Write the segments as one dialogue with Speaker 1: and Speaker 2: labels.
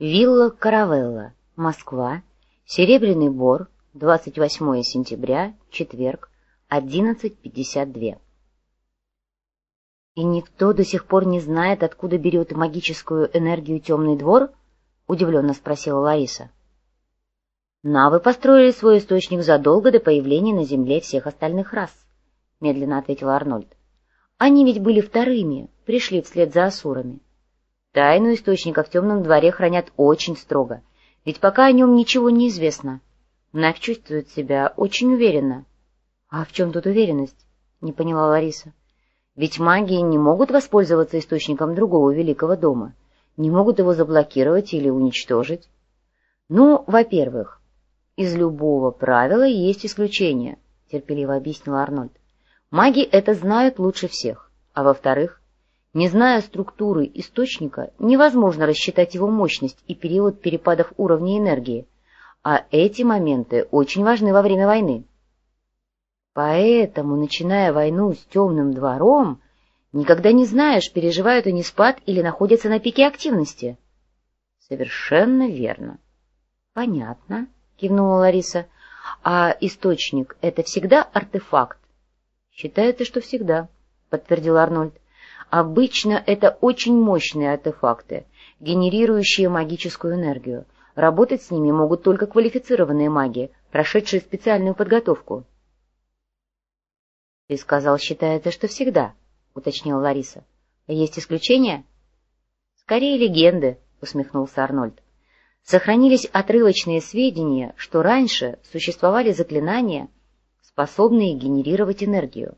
Speaker 1: Вилла Каравелла, Москва, Серебряный Бор, 28 сентября, четверг, 11.52. «И никто до сих пор не знает, откуда берет магическую энергию темный двор?» — удивленно спросила Лариса. «Навы построили свой источник задолго до появления на Земле всех остальных рас», — медленно ответил Арнольд. «Они ведь были вторыми, пришли вслед за асурами. Тайну источника в темном дворе хранят очень строго, ведь пока о нем ничего не известно. Навь чувствует себя очень уверенно». «А в чем тут уверенность?» — не поняла Лариса. «Ведь магии не могут воспользоваться источником другого великого дома, не могут его заблокировать или уничтожить». «Ну, во-первых, из любого правила есть исключение, — терпеливо объяснил Арнольд. Маги это знают лучше всех. А во-вторых, не зная структуры источника, невозможно рассчитать его мощность и период перепадов уровня энергии, а эти моменты очень важны во время войны. Поэтому, начиная войну с темным двором, никогда не знаешь, переживают они спад или находятся на пике активности. Совершенно верно. Понятно. — кивнула Лариса. — А источник — это всегда артефакт? — Считается, что всегда, — подтвердил Арнольд. — Обычно это очень мощные артефакты, генерирующие магическую энергию. Работать с ними могут только квалифицированные маги, прошедшие специальную подготовку. — Ты сказал, считается, что всегда, — уточнила Лариса. — Есть исключения? — Скорее легенды, — усмехнулся Арнольд. Сохранились отрывочные сведения, что раньше существовали заклинания, способные генерировать энергию.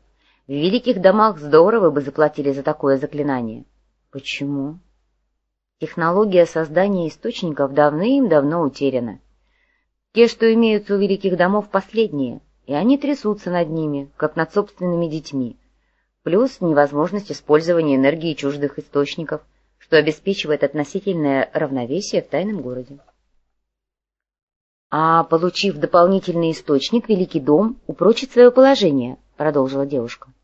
Speaker 1: В великих домах здорово бы заплатили за такое заклинание. Почему? Технология создания источников давным-давно утеряна. Те, что имеются у великих домов, последние, и они трясутся над ними, как над собственными детьми. Плюс невозможность использования энергии чуждых источников, что обеспечивает относительное равновесие в тайном городе. А получив дополнительный источник, Великий дом упрочит свое положение, — продолжила девушка. —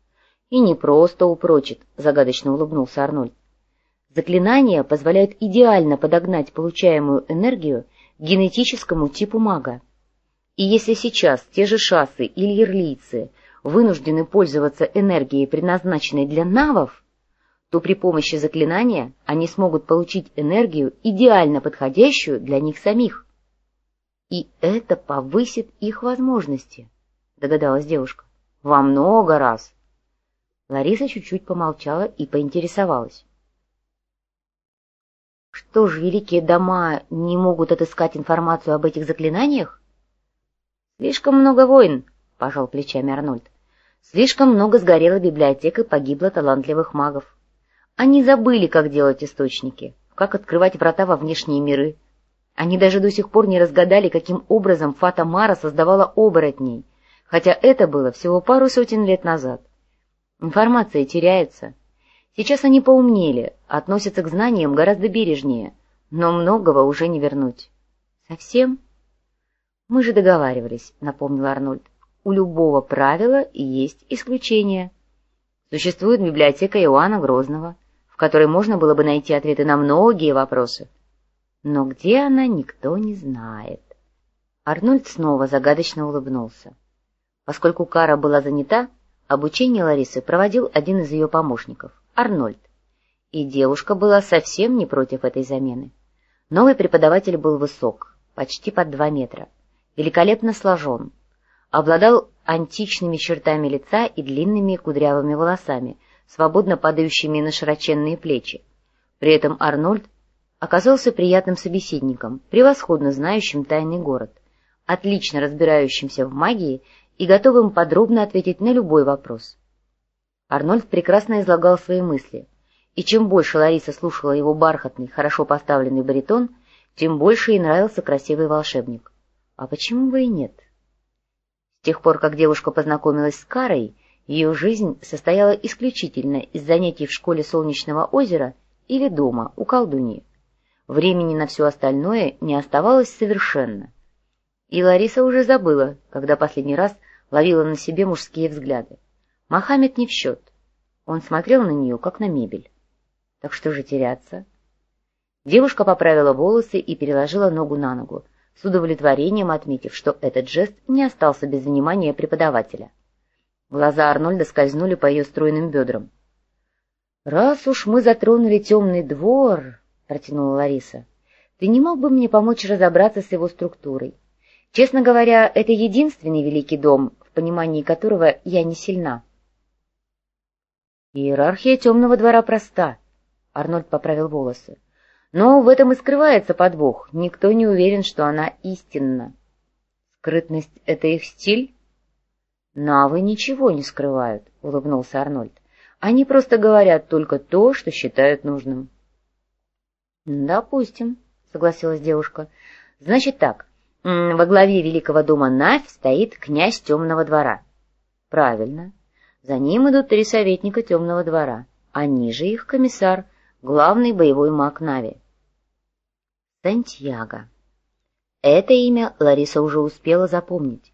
Speaker 1: И не просто упрочит, — загадочно улыбнулся Арнольд. Заклинания позволяют идеально подогнать получаемую энергию генетическому типу мага. И если сейчас те же шассы или ирлийцы вынуждены пользоваться энергией, предназначенной для навов, то при помощи заклинания они смогут получить энергию, идеально подходящую для них самих. И это повысит их возможности, догадалась девушка. Во много раз. Лариса чуть-чуть помолчала и поинтересовалась. Что ж, великие дома не могут отыскать информацию об этих заклинаниях? Слишком много войн, пожал плечами Арнольд. Слишком много сгорела библиотека и погибло талантливых магов. Они забыли, как делать источники, как открывать врата во внешние миры, они даже до сих пор не разгадали, каким образом Фата Мара создавала оборотней, хотя это было всего пару сотен лет назад. Информация теряется. Сейчас они поумнели, относятся к знаниям гораздо бережнее, но многого уже не вернуть. Совсем? Мы же договаривались, напомнил Арнольд. У любого правила есть исключение. Существует библиотека Иоанна Грозного, в которой можно было бы найти ответы на многие вопросы. Но где она, никто не знает. Арнольд снова загадочно улыбнулся. Поскольку Кара была занята, обучение Ларисы проводил один из ее помощников, Арнольд. И девушка была совсем не против этой замены. Новый преподаватель был высок, почти под два метра, великолепно сложен, обладал античными чертами лица и длинными кудрявыми волосами, свободно падающими на широченные плечи. При этом Арнольд оказался приятным собеседником, превосходно знающим тайный город, отлично разбирающимся в магии и готовым подробно ответить на любой вопрос. Арнольд прекрасно излагал свои мысли, и чем больше Лариса слушала его бархатный, хорошо поставленный баритон, тем больше ей нравился красивый волшебник. А почему бы и нет? С тех пор, как девушка познакомилась с Карой, ее жизнь состояла исключительно из занятий в школе Солнечного озера или дома у колдуньи. Времени на все остальное не оставалось совершенно. И Лариса уже забыла, когда последний раз ловила на себе мужские взгляды. Мохаммед не в счет. Он смотрел на нее, как на мебель. Так что же теряться? Девушка поправила волосы и переложила ногу на ногу, с удовлетворением отметив, что этот жест не остался без внимания преподавателя. Глаза Арнольда скользнули по ее стройным бедрам. — Раз уж мы затронули темный двор, — протянула Лариса, — ты не мог бы мне помочь разобраться с его структурой? Честно говоря, это единственный великий дом, понимании которого я не сильна. Иерархия темного двора проста, — Арнольд поправил волосы. Но в этом и скрывается подвох. Никто не уверен, что она истинна. Скрытность — это их стиль? Навы ничего не скрывают, — улыбнулся Арнольд. Они просто говорят только то, что считают нужным. «Допустим», — согласилась девушка. «Значит так, во главе великого дома Навь стоит князь темного двора». «Правильно. За ним идут три советника темного двора, а ниже их комиссар, главный боевой маг Нави». Сантьяго. Это имя Лариса уже успела запомнить.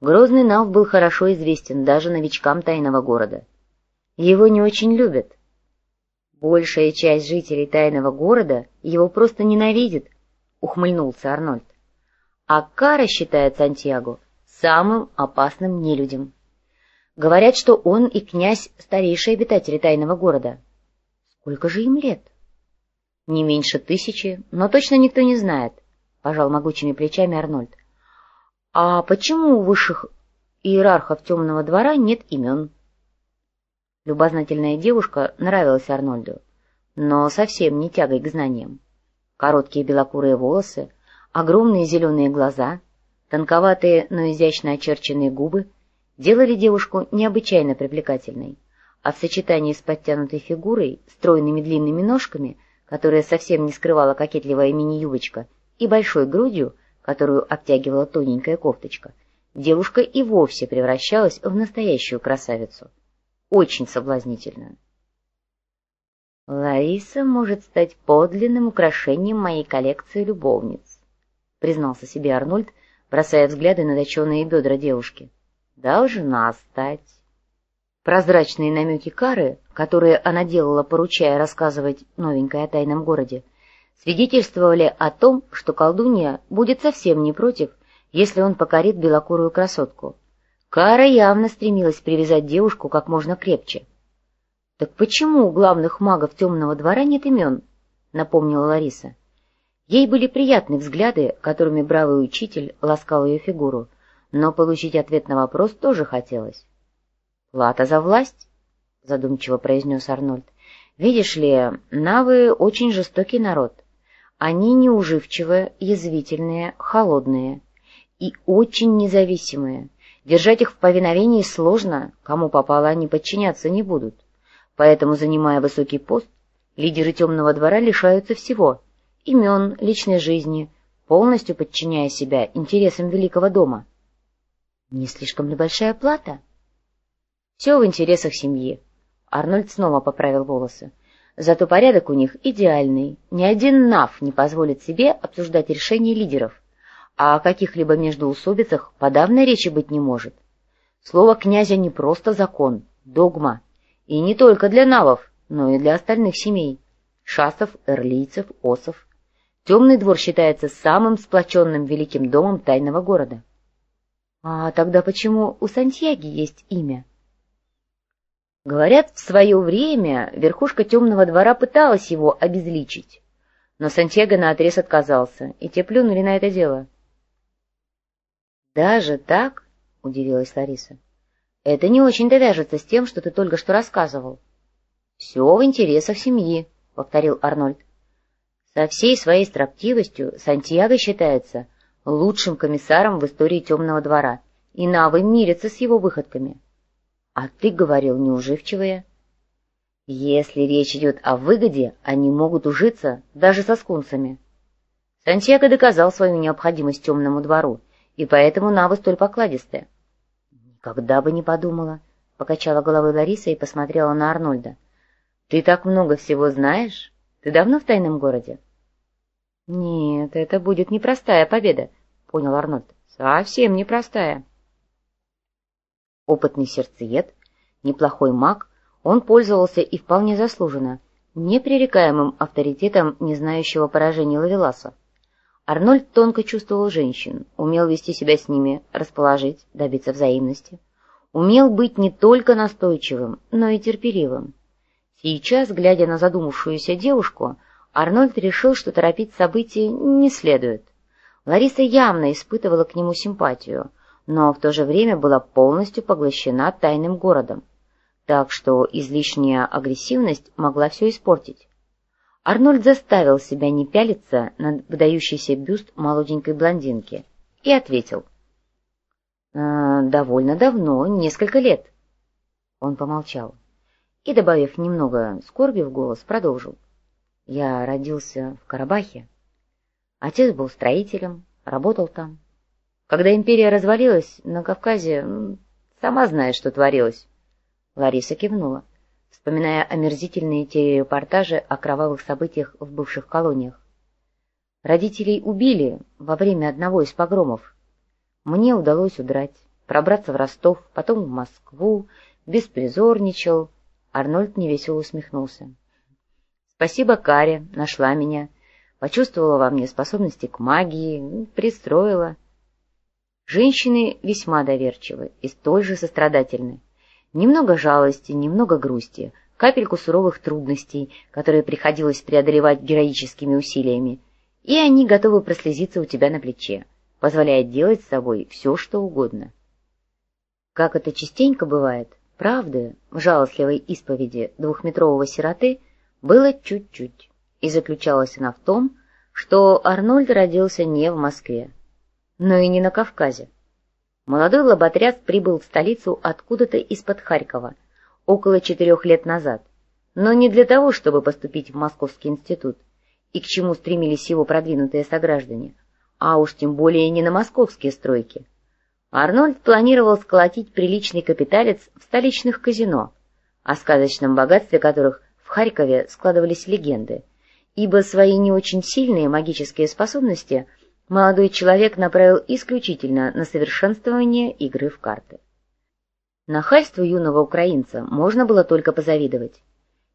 Speaker 1: Грозный Нав был хорошо известен даже новичкам тайного города. Его не очень любят. Большая часть жителей тайного города его просто ненавидит, ухмыльнулся Арнольд. А Кара считает Сантьяго самым опасным нелюдем. Говорят, что он и князь — старейшие обитатели тайного города. Сколько же им лет? Не меньше тысячи, но точно никто не знает, — пожал могучими плечами Арнольд. А почему у высших иерархов темного двора нет имен? Любознательная девушка нравилась Арнольду, но совсем не тягой к знаниям. Короткие белокурые волосы, огромные зеленые глаза, тонковатые, но изящно очерченные губы делали девушку необычайно привлекательной, а в сочетании с подтянутой фигурой, стройными длинными ножками, которая совсем не скрывала кокетливая мини-юбочка, и большой грудью, которую обтягивала тоненькая кофточка, девушка и вовсе превращалась в настоящую красавицу очень соблазнительную. «Лариса может стать подлинным украшением моей коллекции любовниц», признался себе Арнольд, бросая взгляды на точеные бедра девушки. «Должна стать». Прозрачные намеки Кары, которые она делала, поручая рассказывать новенькой о тайном городе, свидетельствовали о том, что колдунья будет совсем не против, если он покорит белокурую красотку. Кара явно стремилась привязать девушку как можно крепче. — Так почему у главных магов темного двора нет имен? — напомнила Лариса. Ей были приятны взгляды, которыми бравый учитель ласкал ее фигуру, но получить ответ на вопрос тоже хотелось. — Плата за власть? — задумчиво произнес Арнольд. — Видишь ли, навы очень жестокий народ. Они неуживчивые, язвительные, холодные и очень независимые. Держать их в повиновении сложно, кому попало они подчиняться не будут. Поэтому, занимая высокий пост, лидеры темного двора лишаются всего — имен, личной жизни, полностью подчиняя себя интересам великого дома. Не слишком ли большая плата? Все в интересах семьи. Арнольд снова поправил волосы. Зато порядок у них идеальный. Ни один НАФ не позволит себе обсуждать решения лидеров — а о каких-либо междоусобицах подавно речи быть не может. Слово князя не просто закон, догма, и не только для навов, но и для остальных семей — шасов, эрлийцев, осов. Темный двор считается самым сплоченным великим домом тайного города. А тогда почему у Сантьяги есть имя? Говорят, в свое время верхушка темного двора пыталась его обезличить, но Сантьяго наотрез отказался, и те плюнули на это дело — «Даже так?» — удивилась Лариса. «Это не очень-то вяжется с тем, что ты только что рассказывал». «Все в интересах семьи», — повторил Арнольд. «Со всей своей строптивостью Сантьяго считается лучшим комиссаром в истории Темного двора, и Навы мирятся с его выходками. А ты говорил неуживчивые». «Если речь идет о выгоде, они могут ужиться даже со скунсами». Сантьяго доказал свою необходимость Темному двору, и поэтому Нава столь покладистая. — Никогда бы не подумала, — покачала головой Лариса и посмотрела на Арнольда. — Ты так много всего знаешь? Ты давно в тайном городе? — Нет, это будет непростая победа, — понял Арнольд. — Совсем непростая. Опытный сердцеед, неплохой маг, он пользовался и вполне заслуженно непререкаемым авторитетом не знающего поражения Лавеласа. Арнольд тонко чувствовал женщин, умел вести себя с ними, расположить, добиться взаимности. Умел быть не только настойчивым, но и терпеливым. Сейчас, глядя на задумавшуюся девушку, Арнольд решил, что торопить события не следует. Лариса явно испытывала к нему симпатию, но в то же время была полностью поглощена тайным городом, так что излишняя агрессивность могла все испортить. Арнольд заставил себя не пялиться на выдающийся бюст молоденькой блондинки и ответил. «Э, «Довольно давно, несколько лет». Он помолчал и, добавив немного скорби в голос, продолжил. «Я родился в Карабахе. Отец был строителем, работал там. Когда империя развалилась на Кавказе, сама знаешь, что творилось». Лариса кивнула вспоминая омерзительные телерепортажи о кровавых событиях в бывших колониях. Родителей убили во время одного из погромов. Мне удалось удрать, пробраться в Ростов, потом в Москву, беспризорничал. Арнольд невесело усмехнулся. Спасибо Каре, нашла меня, почувствовала во мне способности к магии, пристроила. Женщины весьма доверчивы и столь же сострадательны. Немного жалости, немного грусти, капельку суровых трудностей, которые приходилось преодолевать героическими усилиями, и они готовы прослезиться у тебя на плече, позволяя делать с собой все, что угодно. Как это частенько бывает, правды в жалостливой исповеди двухметрового сироты было чуть-чуть, и заключалась она в том, что Арнольд родился не в Москве, но и не на Кавказе. Молодой лоботряс прибыл в столицу откуда-то из-под Харькова, около четырех лет назад, но не для того, чтобы поступить в Московский институт, и к чему стремились его продвинутые сограждане, а уж тем более не на московские стройки. Арнольд планировал сколотить приличный капиталец в столичных казино, о сказочном богатстве которых Харькове складывались легенды, ибо свои не очень сильные магические способности – молодой человек направил исключительно на совершенствование игры в карты. Нахальству юного украинца можно было только позавидовать.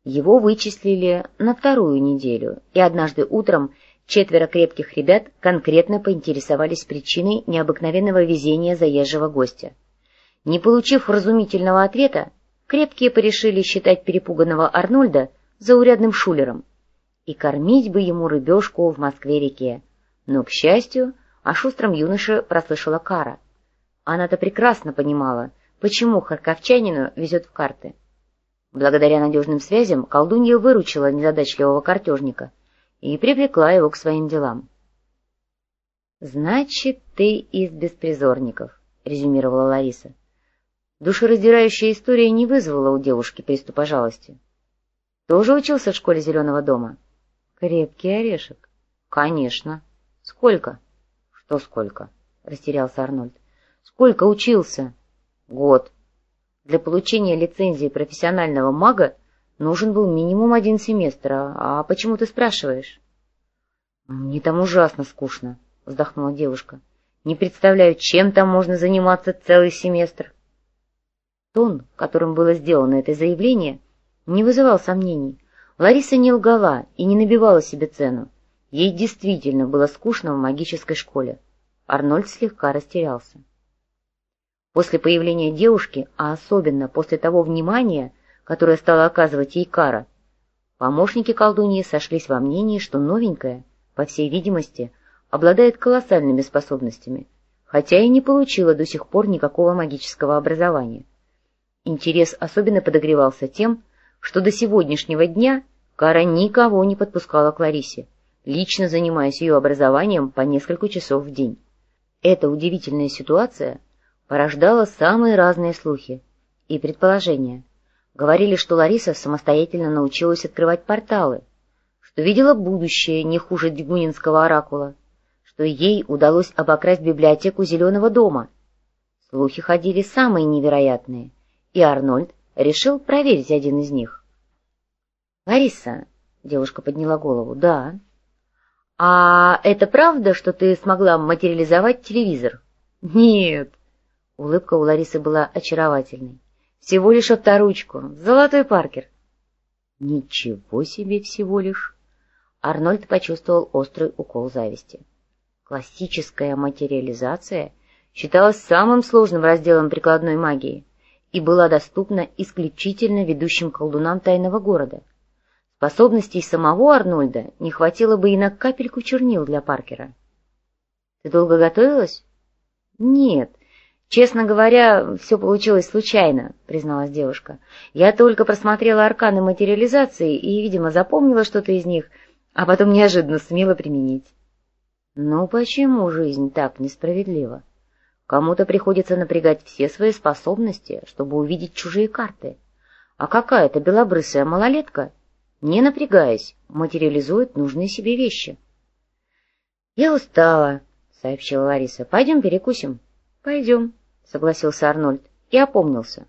Speaker 1: Его вычислили на вторую неделю, и однажды утром четверо крепких ребят конкретно поинтересовались причиной необыкновенного везения заезжего гостя. Не получив вразумительного ответа, крепкие порешили считать перепуганного Арнольда заурядным шулером и кормить бы ему рыбешку в Москве-реке, но, к счастью, о шустром юноше прослышала Кара. Она-то прекрасно понимала, почему харьковчанину везет в карты. Благодаря надежным связям колдунья выручила незадачливого картежника и привлекла его к своим делам. «Значит, ты из беспризорников», — резюмировала Лариса. Душераздирающая история не вызвала у девушки приступа жалости. «Тоже учился в школе Зеленого дома?» «Крепкий орешек». «Конечно». «Сколько?» «Что сколько?» — растерялся Арнольд. «Сколько учился?» «Год. Для получения лицензии профессионального мага нужен был минимум один семестр. А, а почему ты спрашиваешь?» «Мне там ужасно скучно», — вздохнула девушка. «Не представляю, чем там можно заниматься целый семестр». Тон, которым было сделано это заявление, не вызывал сомнений. Лариса не лгала и не набивала себе цену. Ей действительно было скучно в магической школе. Арнольд слегка растерялся. После появления девушки, а особенно после того внимания, которое стала оказывать ей Кара, помощники колдуньи сошлись во мнении, что новенькая, по всей видимости, обладает колоссальными способностями, хотя и не получила до сих пор никакого магического образования. Интерес особенно подогревался тем, что до сегодняшнего дня Кара никого не подпускала к Ларисе, лично занимаясь ее образованием по несколько часов в день. Эта удивительная ситуация порождала самые разные слухи и предположения. Говорили, что Лариса самостоятельно научилась открывать порталы, что видела будущее не хуже Дегунинского оракула, что ей удалось обокрасть библиотеку Зеленого дома. Слухи ходили самые невероятные, и Арнольд решил проверить один из них. — Лариса, — девушка подняла голову, — да, «А это правда, что ты смогла материализовать телевизор?» «Нет». Улыбка у Ларисы была очаровательной. «Всего лишь авторучку. Золотой Паркер». Ничего себе всего лишь! Арнольд почувствовал острый укол зависти. Классическая материализация считалась самым сложным разделом прикладной магии и была доступна исключительно ведущим колдунам тайного города. Способностей самого Арнольда не хватило бы и на капельку чернил для Паркера. — Ты долго готовилась? — Нет. Честно говоря, все получилось случайно, — призналась девушка. Я только просмотрела арканы материализации и, видимо, запомнила что-то из них, а потом неожиданно смело применить. Ну почему жизнь так несправедлива? Кому-то приходится напрягать все свои способности, чтобы увидеть чужие карты. А какая-то белобрысая малолетка, не напрягаясь, материализует нужные себе вещи. — Я устала, — сообщила Лариса. — Пойдем перекусим. — Пойдем, — согласился Арнольд и опомнился.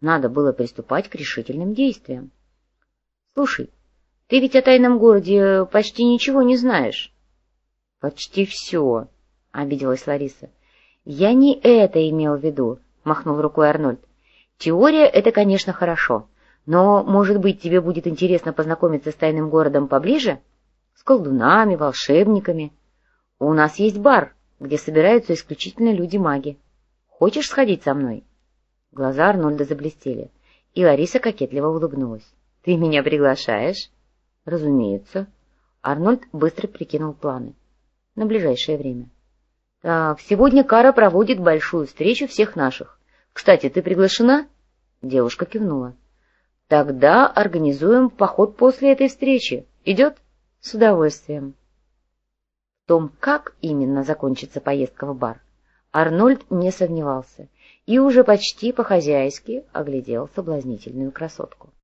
Speaker 1: Надо было приступать к решительным действиям. — Слушай, ты ведь о тайном городе почти ничего не знаешь. — Почти все, — обиделась Лариса. — Я не это имел в виду, — махнул рукой Арнольд. — Теория — это, конечно, хорошо, но, может быть, тебе будет интересно познакомиться с тайным городом поближе? С колдунами, волшебниками. У нас есть бар, где собираются исключительно люди-маги. Хочешь сходить со мной? Глаза Арнольда заблестели, и Лариса кокетливо улыбнулась. — Ты меня приглашаешь? — Разумеется. Арнольд быстро прикинул планы. На ближайшее время. — Так, сегодня Кара проводит большую встречу всех наших. Кстати, ты приглашена? Девушка кивнула. — Тогда организуем поход после этой встречи. Идет? — С удовольствием. В том, как именно закончится поездка в бар, Арнольд не сомневался и уже почти по-хозяйски оглядел соблазнительную красотку.